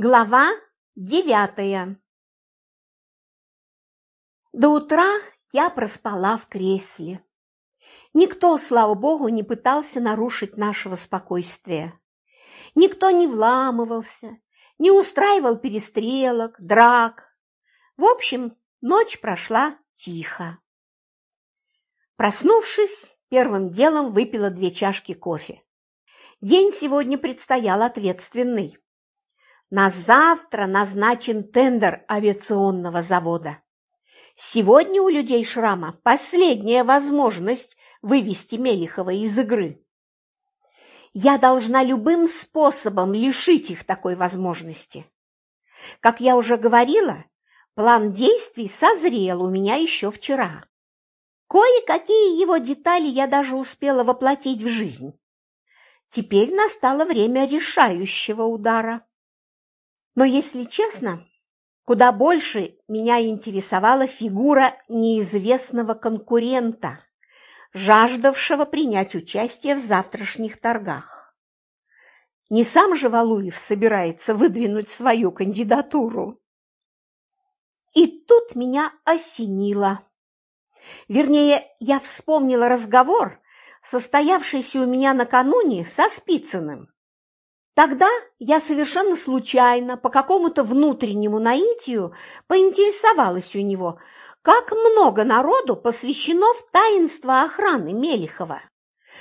Глава девятая До утра я проспала в кресле. Никто, слава богу, не пытался нарушить нашего спокойствия. Никто не вламывался, не устраивал перестрелок, драк. В общем, ночь прошла тихо. Проснувшись, первым делом выпила две чашки кофе. День сегодня предстоял ответственный. На завтра назначен тендер авиационного завода. Сегодня у людей шрама последняя возможность вывести Мелихова из игры. Я должна любым способом лишить их такой возможности. Как я уже говорила, план действий созрел у меня еще вчера. Кое-какие его детали я даже успела воплотить в жизнь. Теперь настало время решающего удара. Но, если честно, куда больше меня интересовала фигура неизвестного конкурента, жаждавшего принять участие в завтрашних торгах. Не сам же Валуев собирается выдвинуть свою кандидатуру. И тут меня осенило. Вернее, я вспомнила разговор, состоявшийся у меня накануне со Спицыным. Тогда я совершенно случайно, по какому-то внутреннему наитию, поинтересовалась у него, как много народу посвящено в таинство охраны Мелихова.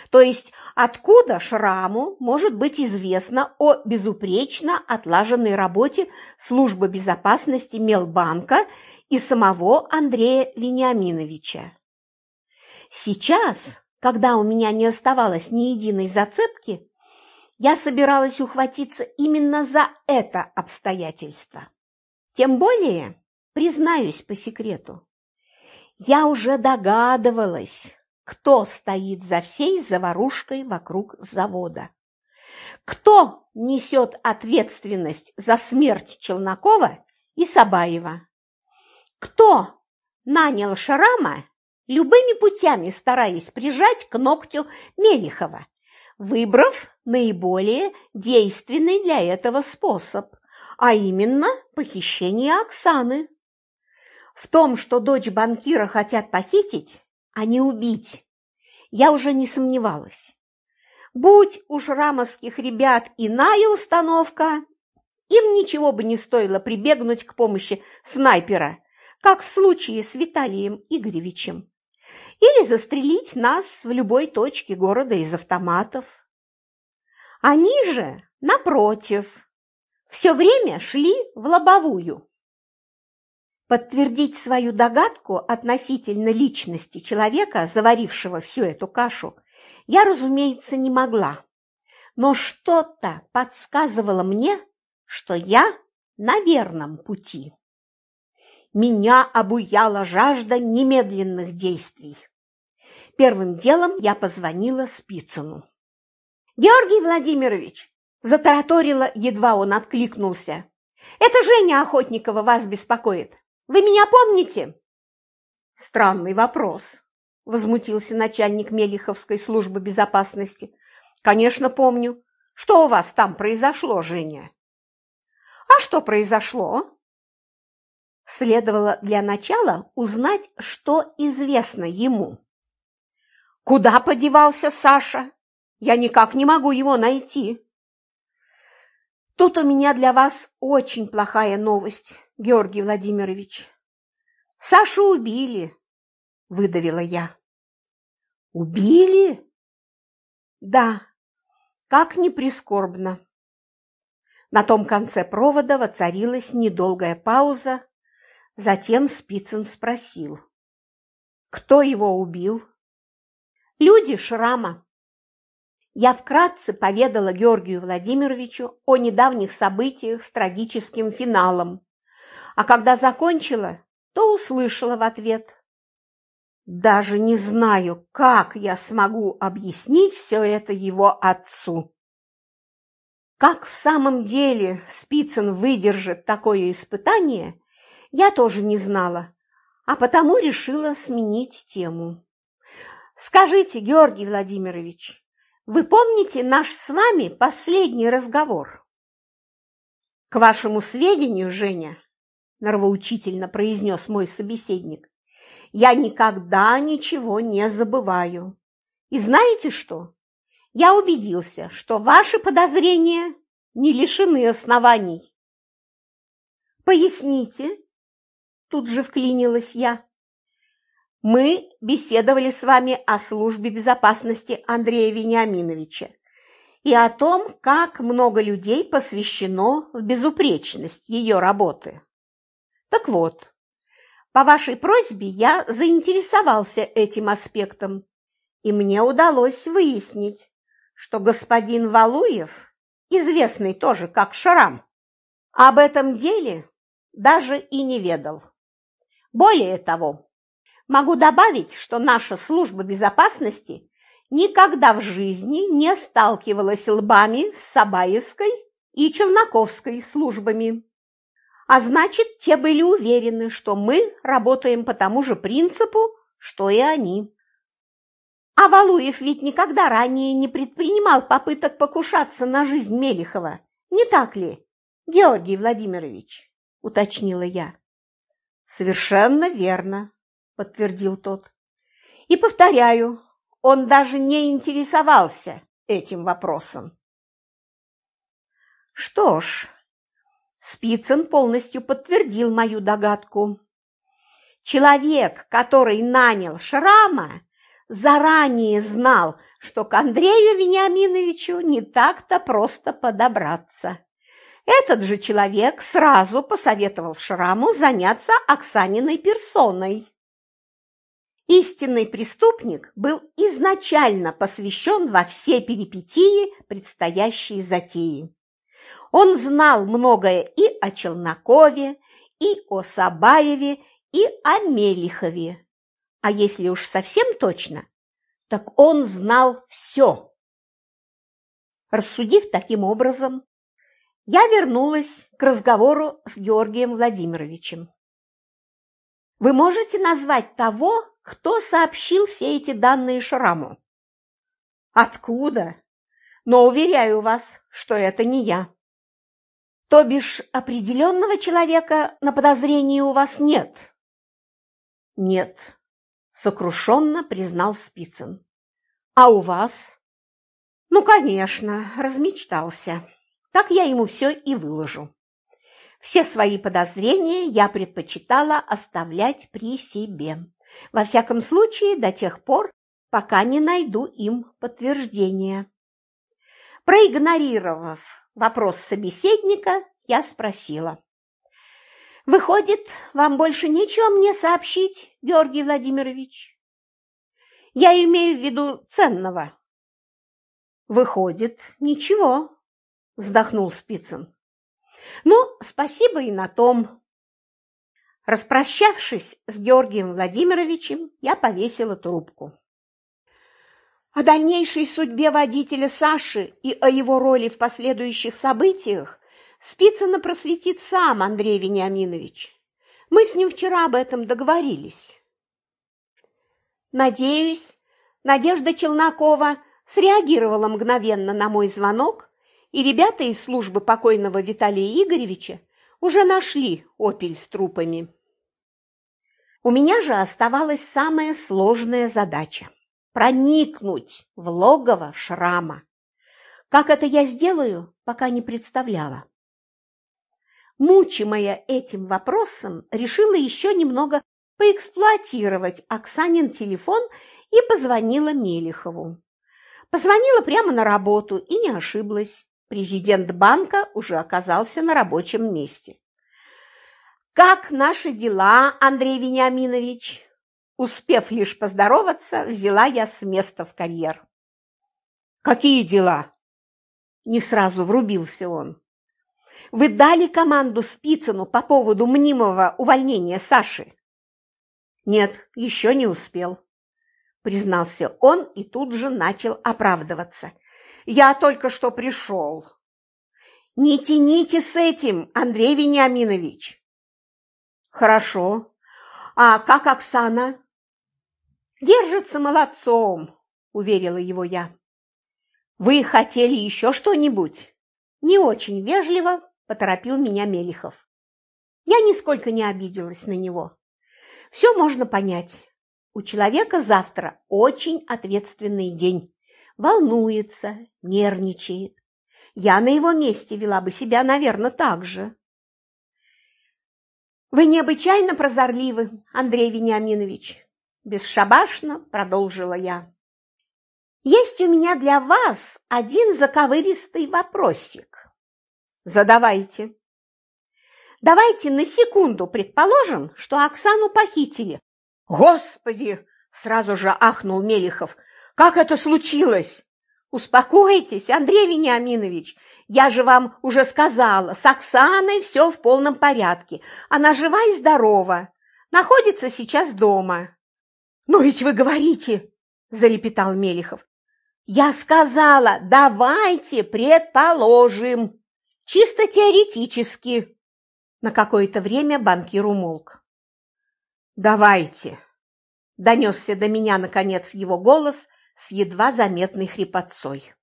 То есть откуда Шраму может быть известно о безупречно отлаженной работе службы безопасности Мелбанка и самого Андрея Вениаминовича. Сейчас, когда у меня не оставалось ни единой зацепки, я собиралась ухватиться именно за это обстоятельство. Тем более, признаюсь по секрету, я уже догадывалась, кто стоит за всей заварушкой вокруг завода. Кто несет ответственность за смерть Челнокова и Сабаева? Кто нанял Шарама, любыми путями стараясь прижать к ногтю Мелихова выбрав наиболее действенный для этого способ, а именно похищение Оксаны. В том, что дочь банкира хотят похитить, а не убить, я уже не сомневалась. Будь у шрамовских ребят иная установка, им ничего бы не стоило прибегнуть к помощи снайпера, как в случае с Виталием Игоревичем или застрелить нас в любой точке города из автоматов. Они же, напротив, все время шли в лобовую. Подтвердить свою догадку относительно личности человека, заварившего всю эту кашу, я, разумеется, не могла. Но что-то подсказывало мне, что я на верном пути. Меня обуяла жажда немедленных действий. Первым делом я позвонила Спицыну. «Георгий Владимирович!» – затараторила, едва он откликнулся. «Это Женя Охотникова вас беспокоит. Вы меня помните?» «Странный вопрос», – возмутился начальник Мелиховской службы безопасности. «Конечно, помню. Что у вас там произошло, Женя?» «А что произошло?» Следовало для начала узнать, что известно ему. Куда подевался Саша? Я никак не могу его найти. Тут у меня для вас очень плохая новость, Георгий Владимирович. Сашу убили, выдавила я. Убили? Да, как ни прискорбно. На том конце провода воцарилась недолгая пауза, затем Спицын спросил. Кто его убил? Люди шрама. Я вкратце поведала Георгию Владимировичу о недавних событиях с трагическим финалом, а когда закончила, то услышала в ответ. Даже не знаю, как я смогу объяснить все это его отцу. Как в самом деле Спицын выдержит такое испытание, я тоже не знала, а потому решила сменить тему. Скажите, Георгий Владимирович, вы помните наш с вами последний разговор? К вашему сведению, Женя, нравоучительно произнес мой собеседник, я никогда ничего не забываю. И знаете что? Я убедился, что ваши подозрения не лишены оснований. Поясните, тут же вклинилась я. Мы беседовали с вами о службе безопасности Андрея Вениаминовича и о том, как много людей посвящено в безупречность ее работы. Так вот, по вашей просьбе я заинтересовался этим аспектом, и мне удалось выяснить, что господин Валуев, известный тоже как Шрам, об этом деле даже и не ведал. Более того, могу добавить, что наша служба безопасности никогда в жизни не сталкивалась лбами с Сабаевской и Челноковской службами. А значит, те были уверены, что мы работаем по тому же принципу, что и они. А Валуев ведь никогда ранее не предпринимал попыток покушаться на жизнь Мелихова, не так ли, Георгий Владимирович? – уточнила я. «Совершенно верно», – подтвердил тот. «И повторяю, он даже не интересовался этим вопросом». Что ж, Спицын полностью подтвердил мою догадку. Человек, который нанял Шрама, заранее знал, что к Андрею Вениаминовичу не так-то просто подобраться. Этот же человек сразу посоветовал Шраму заняться Оксаниной персоной. Истинный преступник был изначально посвящен во все перипетии предстоящей затеи. Он знал многое и о Челнокове, и о Сабаеве, и о Мелихове. А если уж совсем точно, так он знал все. Рассудив таким образом, я вернулась к разговору с Георгием Владимировичем. Вы можете назвать того, кто сообщил все эти данные Шраму? Откуда? Но уверяю вас, что это не я. То бишь определенного человека на подозрении у вас нет? Нет, сокрушенно признал Спицын. А у вас? Ну, конечно, размечтался. Так я ему все и выложу. Все свои подозрения я предпочитала оставлять при себе. Во всяком случае, до тех пор, пока не найду им подтверждения. Проигнорировав вопрос собеседника, я спросила. «Выходит, вам больше нечего мне сообщить, Георгий Владимирович?» «Я имею в виду ценного». «Выходит, ничего», вздохнул Спицын. Ну, спасибо и на том. Распрощавшись с Георгием Владимировичем, я повесила трубку. О дальнейшей судьбе водителя Саши и о его роли в последующих событиях Спицына просветит сам Андрей Вениаминович. Мы с ним вчера об этом договорились. Надеюсь, Надежда Челнокова среагировала мгновенно на мой звонок и ребята из службы покойного Виталия Игоревича уже нашли «Опель» с трупами. У меня же оставалась самая сложная задача – проникнуть в логово шрама. Как это я сделаю, пока не представляла. Мучимая этим вопросом, решила еще немного поэксплуатировать Оксанин телефон и позвонила Мелихову. Позвонила прямо на работу и не ошиблась. Президент банка уже оказался на рабочем месте. «Как наши дела, Андрей Вениаминович?» Успев лишь поздороваться, взяла я с места в карьер. «Какие дела?» Не сразу врубился он. «Вы дали команду Спицыну по поводу мнимого увольнения Саши?» «Нет, еще не успел», признался он и тут же начал оправдываться – я только что пришел. Не тяните с этим, Андрей Вениаминович. Хорошо. А как Оксана? Держится молодцом, уверила его я. Вы хотели еще что-нибудь? Не очень вежливо – поторопил меня Мелихов. Я нисколько не обиделась на него. Все можно понять. У человека завтра очень ответственный день. Волнуется, нервничает. Я на его месте вела бы себя, наверное, так же. «Вы необычайно прозорливы, Андрей Вениаминович», – бесшабашно продолжила я. «Есть у меня для вас один заковыристый вопросик». «Задавайте». «Давайте на секунду предположим, что Оксану похитили». «Господи!» – сразу же ахнул Мелихов. «Как это случилось?» «Успокойтесь, Андрей Вениаминович, я же вам уже сказала, с Оксаной все в полном порядке. Она жива и здорова, находится сейчас дома». «Но ведь вы говорите!» – залепетал Мелихов. «Я сказала, давайте предположим, чисто теоретически». На какое-то время банкир умолк. «Давайте!» – донесся до меня, наконец, его голос с едва заметной хрипотцой.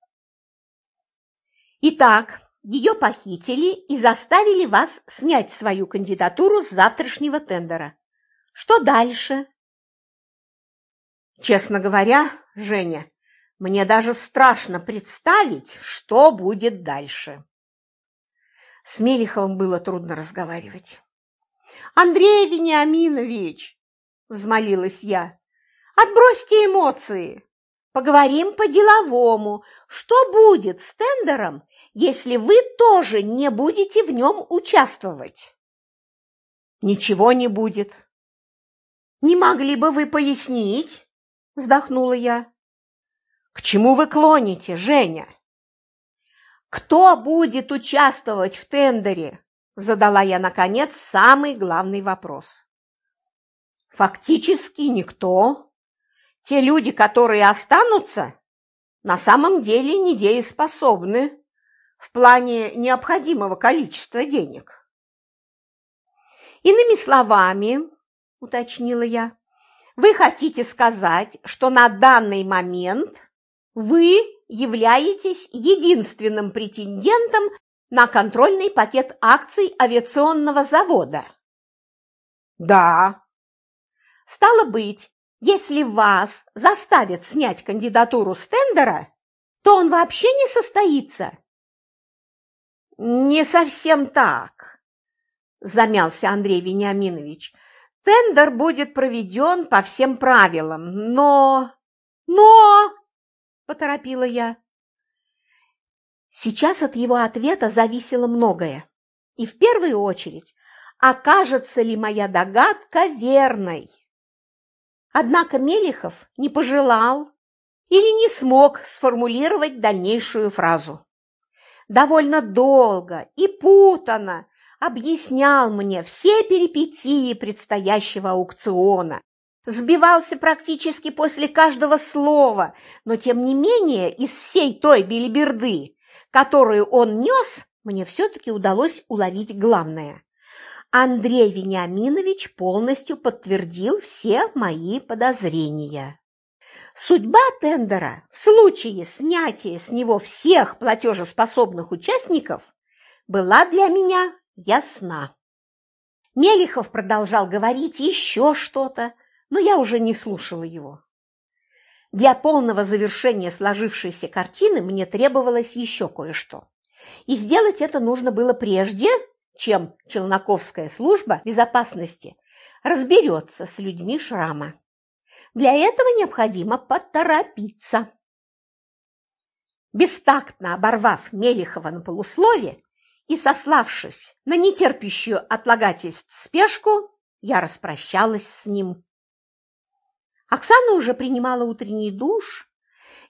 Итак, ее похитили и заставили вас снять свою кандидатуру с завтрашнего тендера. Что дальше? Честно говоря, Женя, мне даже страшно представить, что будет дальше. С Мелиховым было трудно разговаривать. «Андрей Вениаминович!» – взмолилась я. «Отбросьте эмоции! Поговорим по-деловому. Что будет с тендером, если вы тоже не будете в нем участвовать? Ничего не будет. Не могли бы вы пояснить? Вздохнула я. К чему вы клоните, Женя? Кто будет участвовать в тендере? Задала я, наконец, самый главный вопрос. Фактически никто, те люди, которые останутся, на самом деле недееспособны в плане необходимого количества денег. Иными словами, уточнила я, вы хотите сказать, что на данный момент вы являетесь единственным претендентом на контрольный пакет акций авиационного завода? Да. Стало быть, если вас заставят снять кандидатуру стендера, то он вообще не состоится. Не совсем так, замялся Андрей Вениаминович. Тендер будет проведен по всем правилам, но... Но... Поторопила я. Сейчас от его ответа зависело многое. И в первую очередь, окажется ли моя догадка верной. Однако Мелихов не пожелал или не смог сформулировать дальнейшую фразу. Довольно долго и путано объяснял мне все перипетии предстоящего аукциона, сбивался практически после каждого слова, но тем не менее из всей той белиберды, которую он нес, мне все-таки удалось уловить главное. Андрей Вениаминович полностью подтвердил все мои подозрения. Судьба тендера в случае снятия с него всех платежеспособных участников была для меня ясна. Мелихов продолжал говорить еще что-то, но я уже не слушала его. Для полного завершения сложившейся картины мне требовалось еще кое-что. И сделать это нужно было прежде, чем Челноковская служба безопасности разберется с людьми шрама. Для этого необходимо поторопиться. Бестактно оборвав Мелихова на полуслове и сославшись на нетерпящую отлагательств спешку, я распрощалась с ним. Оксана уже принимала утренний душ.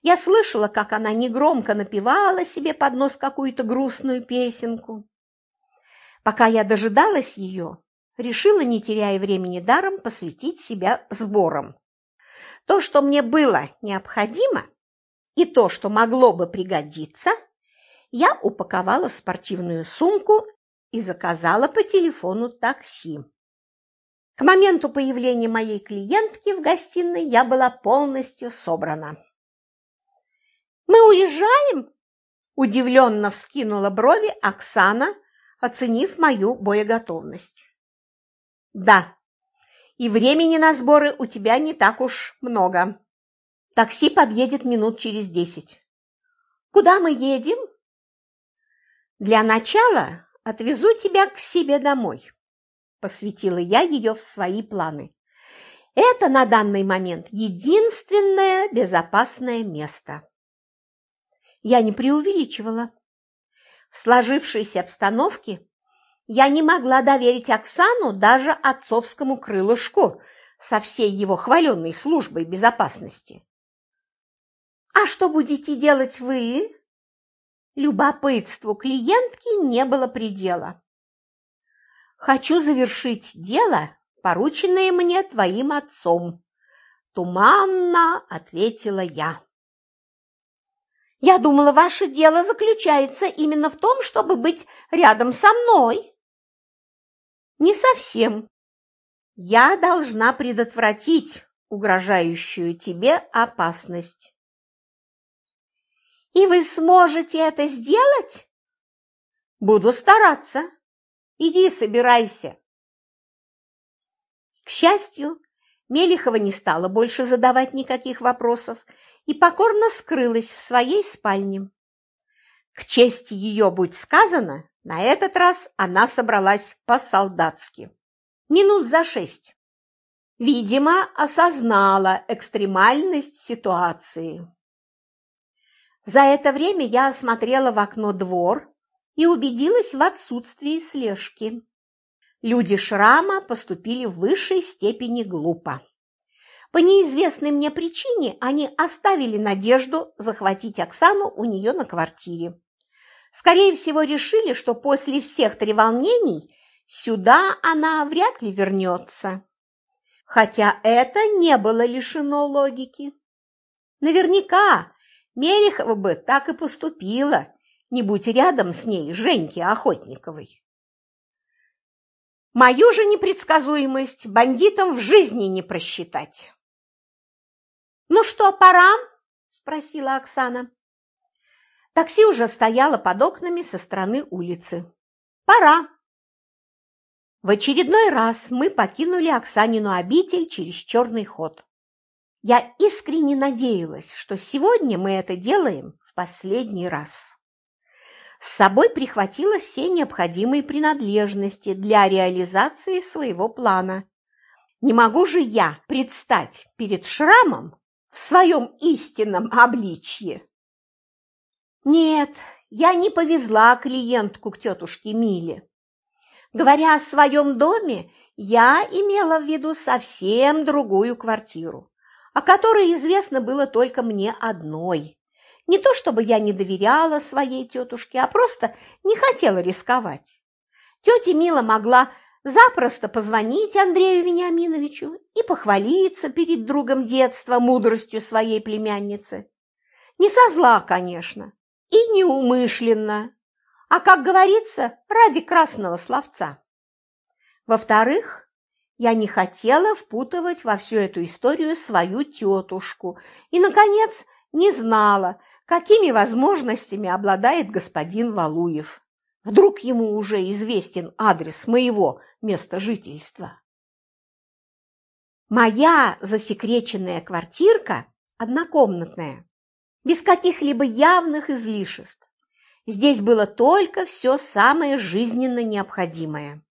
Я слышала, как она негромко напевала себе под нос какую-то грустную песенку. Пока я дожидалась ее, решила, не теряя времени даром, посвятить себя сборам. То, что мне было необходимо, и то, что могло бы пригодиться, я упаковала в спортивную сумку и заказала по телефону такси. К моменту появления моей клиентки в гостиной я была полностью собрана. «Мы уезжаем?» – удивленно вскинула брови Оксана, оценив мою боеготовность. «Да, и времени на сборы у тебя не так уж много. Такси подъедет минут через десять. Куда мы едем?» «Для начала отвезу тебя к себе домой», – посвятила я ее в свои планы. «Это на данный момент единственное безопасное место». Я не преувеличивала. В сложившейся обстановке я не могла доверить Оксану даже отцовскому крылышку со всей его хваленной службой безопасности. «А что будете делать вы?» Любопытству клиентки не было предела. «Хочу завершить дело, порученное мне твоим отцом», – туманно ответила я. Я думала, ваше дело заключается именно в том, чтобы быть рядом со мной. Не совсем. Я должна предотвратить угрожающую тебе опасность. И вы сможете это сделать? Буду стараться. Иди, собирайся. К счастью, Мелихова не стала больше задавать никаких вопросов и покорно скрылась в своей спальне. К чести ее будь сказано, на этот раз она собралась по-солдатски. Минут за шесть. Видимо, осознала экстремальность ситуации. За это время я осмотрела в окно двор и убедилась в отсутствии слежки. Люди шрама поступили в высшей степени глупо. По неизвестной мне причине они оставили надежду захватить Оксану у нее на квартире. Скорее всего, решили, что после всех треволнений сюда она вряд ли вернется. Хотя это не было лишено логики. Наверняка Мелехова бы так и поступила, не будь рядом с ней Женьки Охотниковой. Мою же непредсказуемость бандитам в жизни не просчитать. «Ну что, пора?» – спросила Оксана. Такси уже стояло под окнами со стороны улицы. «Пора!» В очередной раз мы покинули Оксанину обитель через черный ход. Я искренне надеялась, что сегодня мы это делаем в последний раз. С собой прихватила все необходимые принадлежности для реализации своего плана. Не могу же я предстать перед шрамом в своем истинном обличье. Нет, я не повезла клиентку к тетушке Миле. Говоря о своем доме, я имела в виду совсем другую квартиру, о которой известно было только мне одной. Не то чтобы я не доверяла своей тетушке, а просто не хотела рисковать. Тетя Мила могла запросто позвонить Андрею Вениаминовичу и похвалиться перед другом детства мудростью своей племянницы. Не со зла, конечно, и неумышленно, а, как говорится, ради красного словца. Во-вторых, я не хотела впутывать во всю эту историю свою тетушку и, наконец, не знала, какими возможностями обладает господин Валуев. Вдруг ему уже известен адрес моего места жительства. Моя засекреченная квартирка однокомнатная, без каких-либо явных излишеств. Здесь было только все самое жизненно необходимое.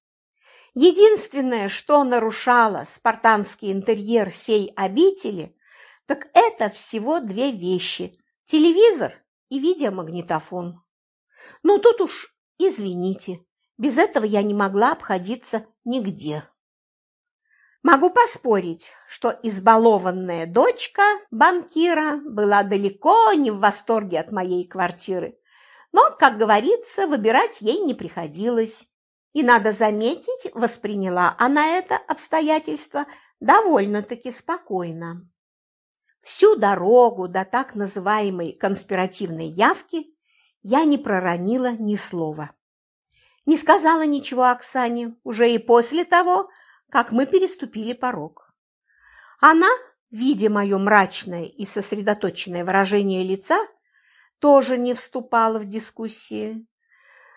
Единственное, что нарушало спартанский интерьер сей обители, так это всего две вещи – телевизор и видеомагнитофон. Но тут уж Извините, без этого я не могла обходиться нигде. Могу поспорить, что избалованная дочка банкира была далеко не в восторге от моей квартиры, но, как говорится, выбирать ей не приходилось. И, надо заметить, восприняла она это обстоятельство довольно-таки спокойно. Всю дорогу до так называемой конспиративной явки я не проронила ни слова. Не сказала ничего Оксане уже и после того, как мы переступили порог. Она, видя мое мрачное и сосредоточенное выражение лица, тоже не вступала в дискуссии.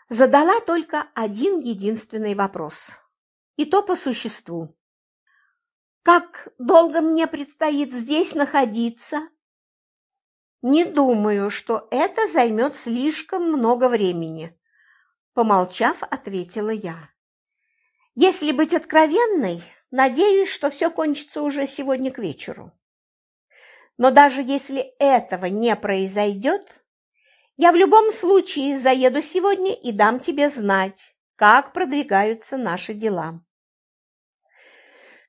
Задала только один единственный вопрос, и то по существу. Как долго мне предстоит здесь находиться? Не думаю, что это займет слишком много времени, помолчав, ответила я. Если быть откровенной, надеюсь, что все кончится уже сегодня к вечеру. Но даже если этого не произойдет, я в любом случае заеду сегодня и дам тебе знать, как продвигаются наши дела.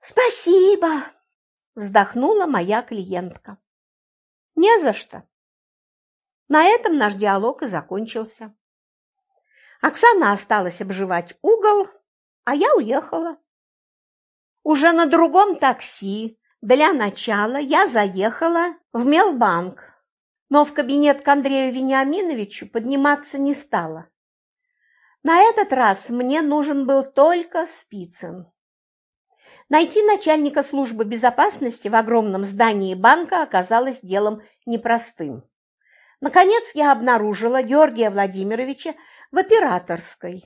Спасибо, вздохнула моя клиентка. Не за что. На этом наш диалог и закончился. Оксана осталась обживать угол, а я уехала. Уже на другом такси для начала я заехала в Мелбанк, но в кабинет к Андрею Вениаминовичу подниматься не стала. На этот раз мне нужен был только Спицын. Найти начальника службы безопасности в огромном здании банка оказалось делом непростым. Наконец я обнаружила Георгия Владимировича в операторской.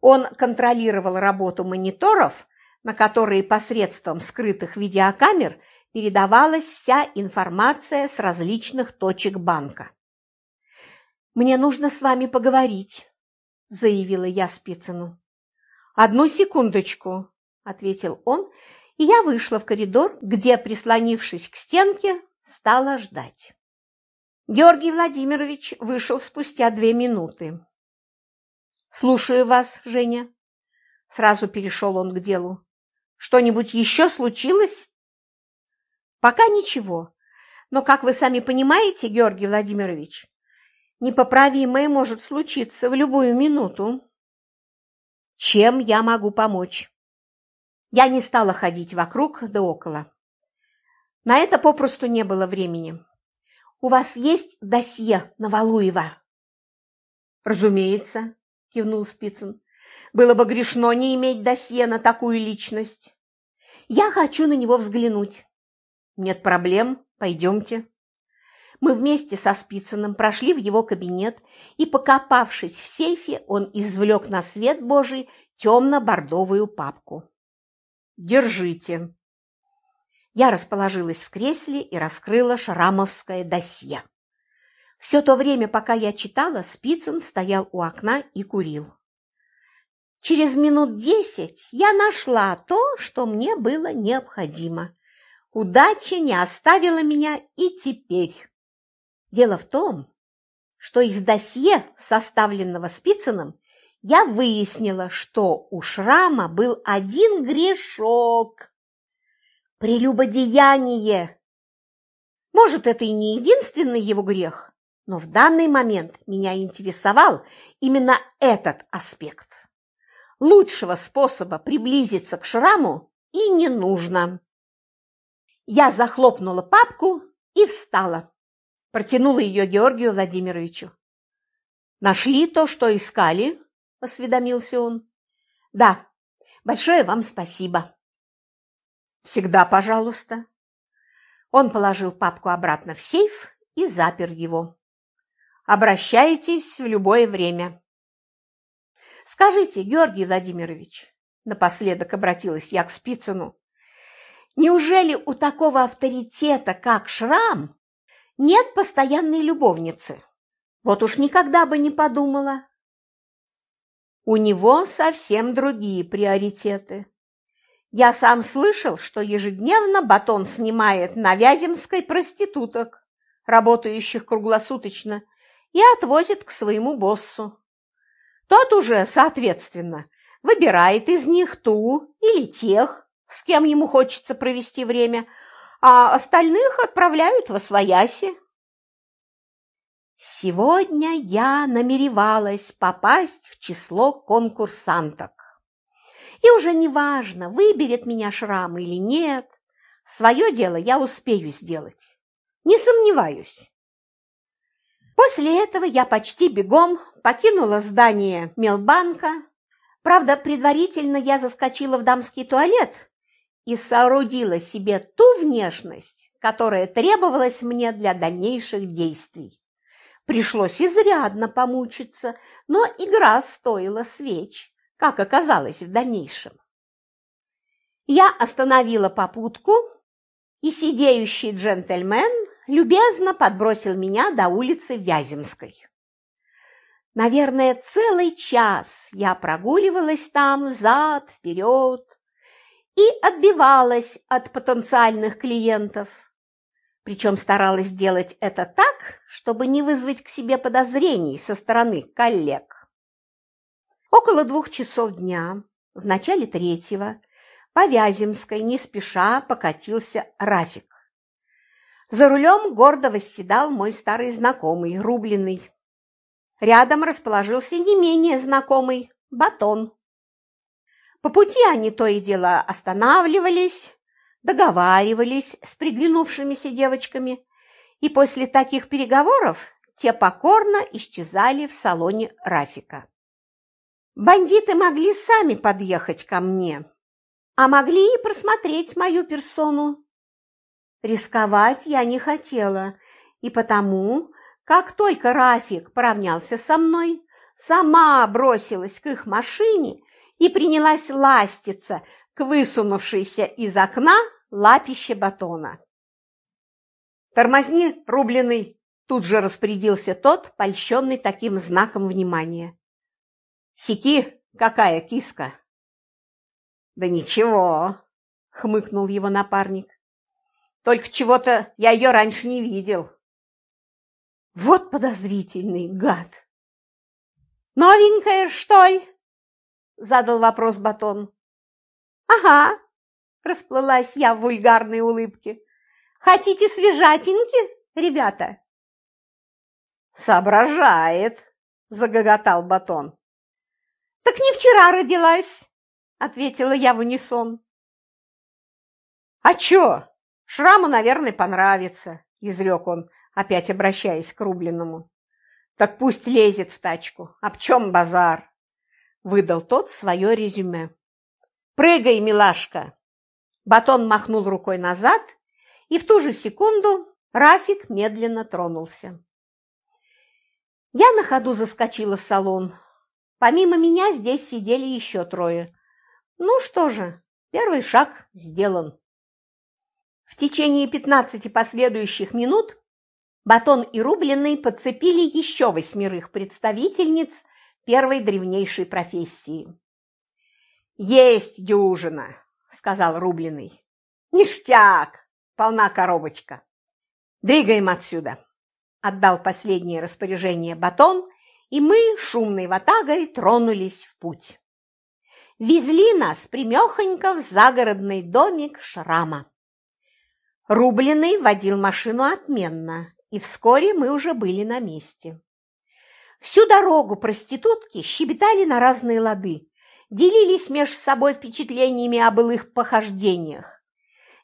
Он контролировал работу мониторов, на которые посредством скрытых видеокамер передавалась вся информация с различных точек банка. «Мне нужно с вами поговорить», – заявила я Спицыну. «Одну секундочку», – ответил он, и я вышла в коридор, где, прислонившись к стенке, стала ждать. Георгий Владимирович вышел спустя две минуты. «Слушаю вас, Женя». Сразу перешел он к делу. «Что-нибудь еще случилось?» «Пока ничего. Но, как вы сами понимаете, Георгий Владимирович, непоправимое может случиться в любую минуту». «Чем я могу помочь?» Я не стала ходить вокруг да около. На это попросту не было времени. «У вас есть досье на Валуева?» «Разумеется», – кивнул Спицын. «Было бы грешно не иметь досье на такую личность. Я хочу на него взглянуть». «Нет проблем, пойдемте». Мы вместе со Спицыным прошли в его кабинет, и, покопавшись в сейфе, он извлек на свет Божий темно-бордовую папку. «Держите». Я расположилась в кресле и раскрыла шрамовское досье. Все то время, пока я читала, Спицын стоял у окна и курил. Через минут десять я нашла то, что мне было необходимо. Удача не оставила меня и теперь. Дело в том, что из досье, составленного Спицыным, я выяснила, что у Шрама был один грешок – прелюбодеяние. Может, это и не единственный его грех, но в данный момент меня интересовал именно этот аспект. Лучшего способа приблизиться к шраму и не нужно. Я захлопнула папку и встала. Протянула ее Георгию Владимировичу. «Нашли то, что искали?» – осведомился он. «Да, большое вам спасибо». «Всегда пожалуйста». Он положил папку обратно в сейф и запер его. Обращайтесь в любое время. Скажите, Георгий Владимирович, напоследок обратилась я к Спицыну, неужели у такого авторитета, как Шрам, нет постоянной любовницы? Вот уж никогда бы не подумала. У него совсем другие приоритеты. Я сам слышал, что ежедневно Батон снимает на Вяземской проституток, работающих круглосуточно, и отвозит к своему боссу. Тот уже, соответственно, выбирает из них ту или тех, с кем ему хочется провести время, а остальных отправляют во свояси. Сегодня я намеревалась попасть в число конкурсанток. И уже не важно, выберет меня шрам или нет, свое дело я успею сделать. Не сомневаюсь. После этого я почти бегом покинула здание Мелбанка. Правда, предварительно я заскочила в дамский туалет и соорудила себе ту внешность, которая требовалась мне для дальнейших действий. Пришлось изрядно помучиться, но игра стоила свеч, как оказалось в дальнейшем. Я остановила попутку, и сидеющий джентльмен любезно подбросил меня до улицы Вяземской. Наверное, целый час я прогуливалась там взад, вперед и отбивалась от потенциальных клиентов. Причем старалась делать это так, чтобы не вызвать к себе подозрений со стороны коллег. Около двух часов дня, в начале третьего, по Вяземской не спеша покатился Рафик. За рулем гордо восседал мой старый знакомый, рубленый. Рядом расположился не менее знакомый Батон. По пути они то и дело останавливались, договаривались с приглянувшимися девочками, и после таких переговоров те покорно исчезали в салоне Рафика. Бандиты могли сами подъехать ко мне, а могли и просмотреть мою персону. Рисковать я не хотела, и потому, как только Рафик поравнялся со мной, сама бросилась к их машине и принялась ластиться к высунувшейся из окна лапище батона. «Тормозни, рубленый!» – тут же распорядился тот, польщенный таким знаком внимания. «Сики, какая киска!» «Да ничего!» – хмыкнул его напарник. Только чего-то я ее раньше не видел. Вот подозрительный гад. Новенькая, что ли? Задал вопрос Батон. Ага, расплылась я в вульгарной улыбке. Хотите свежатинки, ребята? Соображает, загоготал Батон. Так не вчера родилась, ответила я в унисон. А чё? Шраму, наверное, понравится, изрек он, опять обращаясь к Рубленному. Так пусть лезет в тачку. Об чем базар? Выдал тот свое резюме. Прыгай, милашка! Батон махнул рукой назад, и в ту же секунду Рафик медленно тронулся. Я на ходу заскочила в салон. Помимо меня здесь сидели еще трое. Ну что же, первый шаг сделан. В течение 15 последующих минут Батон и Рубленый подцепили еще восьмерых представительниц первой древнейшей профессии. «Есть дюжина!» – сказал Рубленый. «Ништяк! Полна коробочка! Двигаем отсюда!» – отдал последнее распоряжение Батон, и мы, шумной ватагой, тронулись в путь. Везли нас примехонько в загородный домик Шрама. Рубленый водил машину отменно, и вскоре мы уже были на месте. Всю дорогу проститутки щебетали на разные лады, делились между собой впечатлениями о былых похождениях.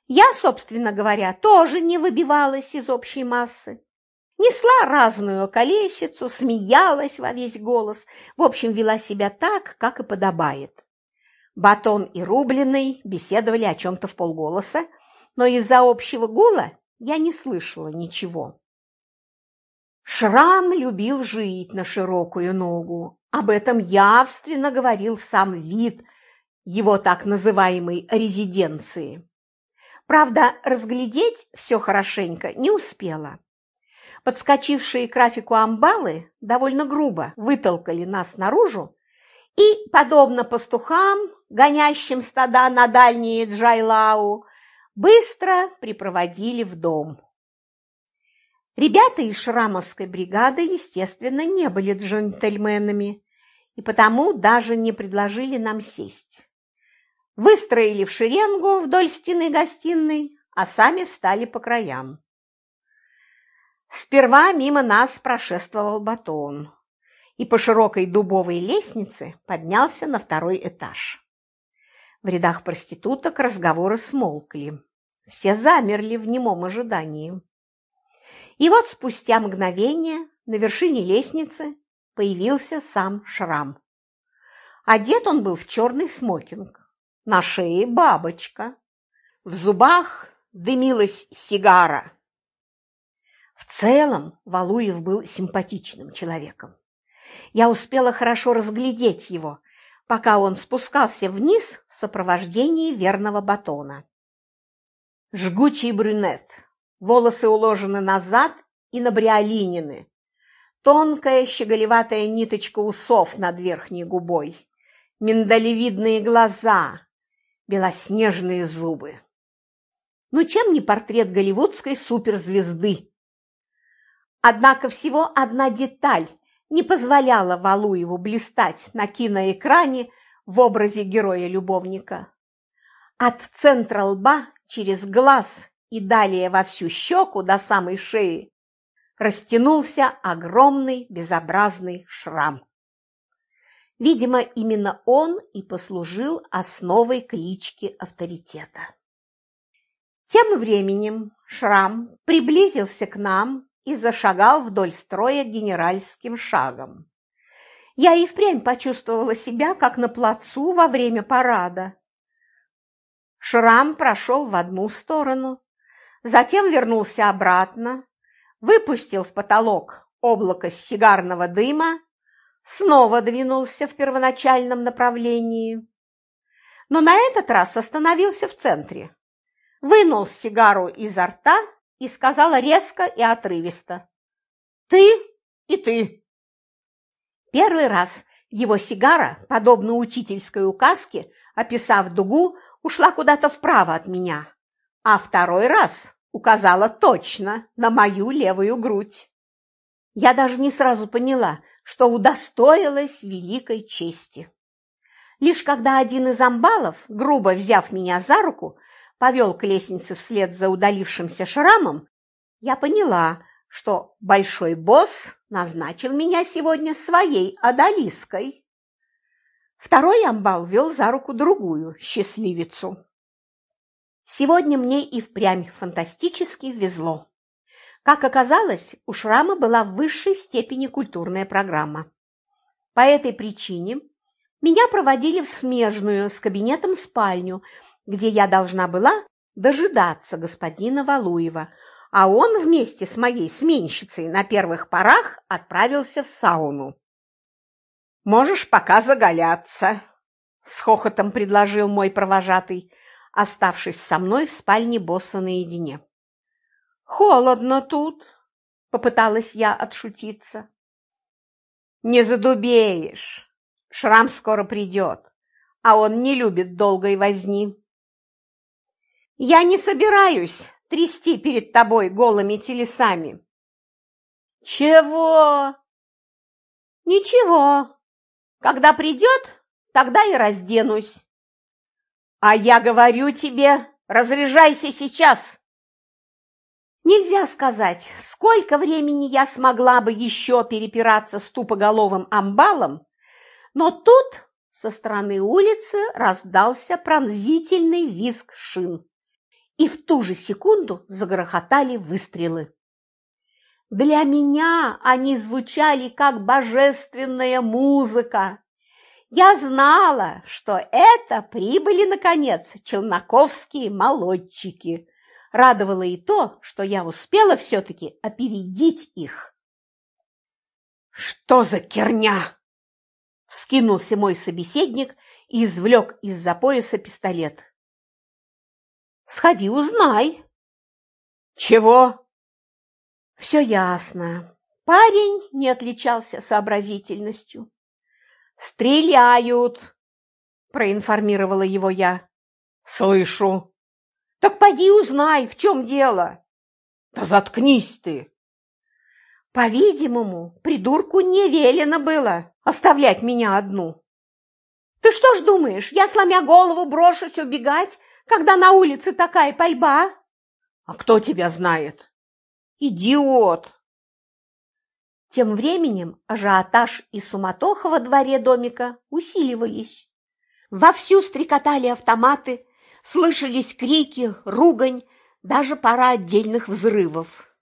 Я, собственно говоря, тоже не выбивалась из общей массы. Несла разную колесицу, смеялась во весь голос, в общем, вела себя так, как и подобает. Батон и Рубленый беседовали о чем-то в полголоса, но из-за общего гула я не слышала ничего. Шрам любил жить на широкую ногу. Об этом явственно говорил сам вид его так называемой резиденции. Правда, разглядеть все хорошенько не успела. Подскочившие к графику амбалы довольно грубо вытолкали нас наружу и, подобно пастухам, гонящим стада на дальние Джайлау, быстро припроводили в дом. Ребята из шрамовской бригады, естественно, не были джентльменами и потому даже не предложили нам сесть. Выстроили в шеренгу вдоль стены гостиной, а сами встали по краям. Сперва мимо нас прошествовал батон и по широкой дубовой лестнице поднялся на второй этаж. В рядах проституток разговоры смолкли. Все замерли в немом ожидании. И вот спустя мгновение на вершине лестницы появился сам Шрам. Одет он был в черный смокинг, на шее бабочка, в зубах дымилась сигара. В целом Валуев был симпатичным человеком. Я успела хорошо разглядеть его, пока он спускался вниз в сопровождении верного батона. Жгучий брюнет, волосы уложены назад и набриолинены, тонкая щеголеватая ниточка усов над верхней губой, миндалевидные глаза, белоснежные зубы. Ну чем не портрет голливудской суперзвезды? Однако всего одна деталь не позволяла Валуеву блистать на киноэкране в образе героя-любовника. От центра лба через глаз и далее во всю щеку до самой шеи растянулся огромный безобразный шрам. Видимо, именно он и послужил основой клички авторитета. Тем временем Шрам приблизился к нам и зашагал вдоль строя генеральским шагом. Я и впрямь почувствовала себя, как на плацу во время парада. Шрам прошел в одну сторону, затем вернулся обратно, выпустил в потолок облако сигарного дыма, снова двинулся в первоначальном направлении, но на этот раз остановился в центре, вынул сигару изо рта и сказал резко и отрывисто «Ты и ты». Первый раз его сигара, подобно учительской указке, описав дугу, ушла куда-то вправо от меня, а второй раз указала точно на мою левую грудь. Я даже не сразу поняла, что удостоилась великой чести. Лишь когда один из амбалов, грубо взяв меня за руку, повел к лестнице вслед за удалившимся шрамом, я поняла, что большой босс назначил меня сегодня своей одолиской. Второй амбал вел за руку другую счастливицу. Сегодня мне и впрямь фантастически везло. Как оказалось, у Шрама была в высшей степени культурная программа. По этой причине меня проводили в смежную с кабинетом спальню, где я должна была дожидаться господина Валуева, а он вместе с моей сменщицей на первых порах отправился в сауну. «Можешь пока заголяться», – с хохотом предложил мой провожатый – оставшись со мной в спальне босса наедине. «Холодно тут», — попыталась я отшутиться. «Не задубеешь, шрам скоро придет, а он не любит долгой возни». «Я не собираюсь трясти перед тобой голыми телесами». «Чего?» «Ничего. Когда придет, тогда и разденусь. А я говорю тебе, разряжайся сейчас. Нельзя сказать, сколько времени я смогла бы еще перепираться с тупоголовым амбалом, но тут со стороны улицы раздался пронзительный визг шин, и в ту же секунду загрохотали выстрелы. Для меня они звучали как божественная музыка, я знала, что это прибыли, наконец, челноковские молодчики. Радовало и то, что я успела все-таки опередить их. «Что за керня?» – вскинулся мой собеседник и извлек из-за пояса пистолет. «Сходи, узнай». «Чего?» «Все ясно. Парень не отличался сообразительностью. «Стреляют!» – проинформировала его я. «Слышу». «Так поди узнай, в чем дело!» «Да заткнись ты!» По-видимому, придурку не велено было оставлять меня одну. Ты что ж думаешь, я, сломя голову, брошусь убегать, когда на улице такая пальба? А кто тебя знает? Идиот! Тем временем ажиотаж и суматоха во дворе домика усиливались. Вовсю стрекотали автоматы, слышались крики, ругань, даже пара отдельных взрывов.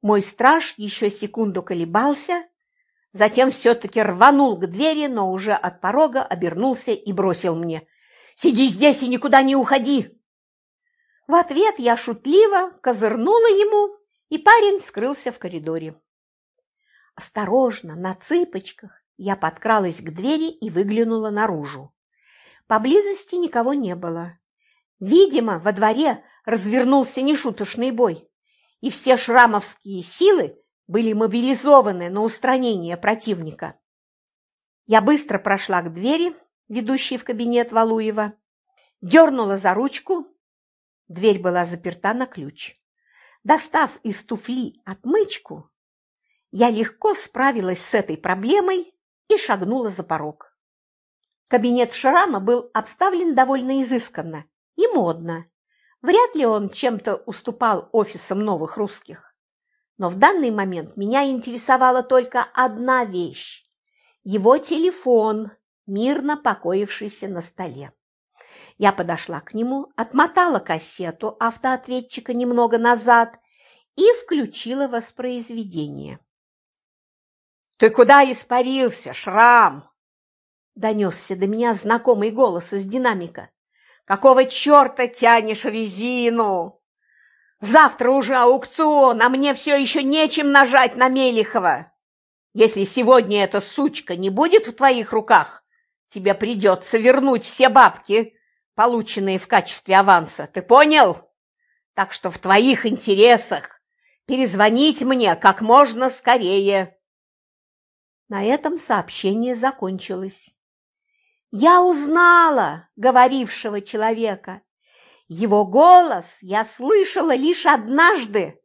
Мой страж еще секунду колебался, затем все-таки рванул к двери, но уже от порога обернулся и бросил мне. «Сиди здесь и никуда не уходи!» В ответ я шутливо козырнула ему и парень скрылся в коридоре. Осторожно, на цыпочках, я подкралась к двери и выглянула наружу. Поблизости никого не было. Видимо, во дворе развернулся нешуточный бой, и все шрамовские силы были мобилизованы на устранение противника. Я быстро прошла к двери, ведущей в кабинет Валуева, дернула за ручку. Дверь была заперта на ключ. Достав из туфли отмычку, я легко справилась с этой проблемой и шагнула за порог. Кабинет Шрама был обставлен довольно изысканно и модно. Вряд ли он чем-то уступал офисам новых русских. Но в данный момент меня интересовала только одна вещь – его телефон, мирно покоившийся на столе. Я подошла к нему, отмотала кассету автоответчика немного назад и включила воспроизведение. «Ты куда испарился, Шрам?» Донесся до меня знакомый голос из динамика. «Какого черта тянешь резину? Завтра уже аукцион, а мне все еще нечем нажать на Мелихова. Если сегодня эта сучка не будет в твоих руках, тебе придется вернуть все бабки, полученные в качестве аванса. Ты понял? Так что в твоих интересах перезвонить мне как можно скорее. На этом сообщение закончилось. Я узнала говорившего человека. Его голос я слышала лишь однажды,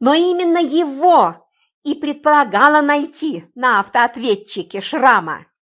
но именно его и предполагала найти на автоответчике шрама.